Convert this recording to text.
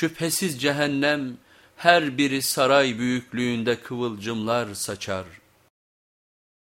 Şüphesiz cehennem her biri saray büyüklüğünde kıvılcımlar saçar.